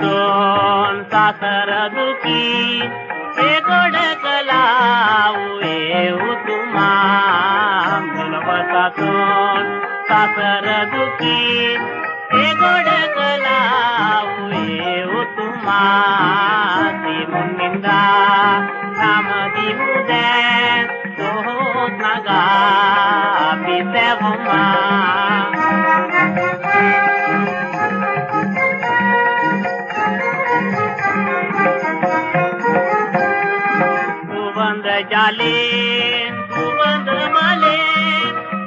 दोन सासर दुखी. ते गोड कलाऊ येऊ तुम्हा दोन सासर दुखी. ते गोड कलाऊ येऊ तुम्हा ती मुनिंदा राम जाले, सुमंद माले।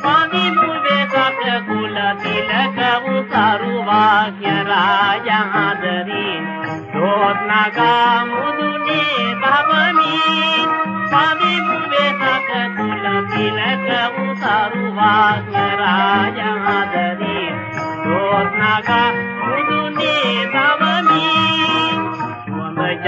स्वामी मुवे काप्य कुल तिलक उतारू वाक्य राजा दरी डोर नागा मुदुने भावनी। स्वामी मुवे काप्य कुल तिलक उतारू वाक्य राजा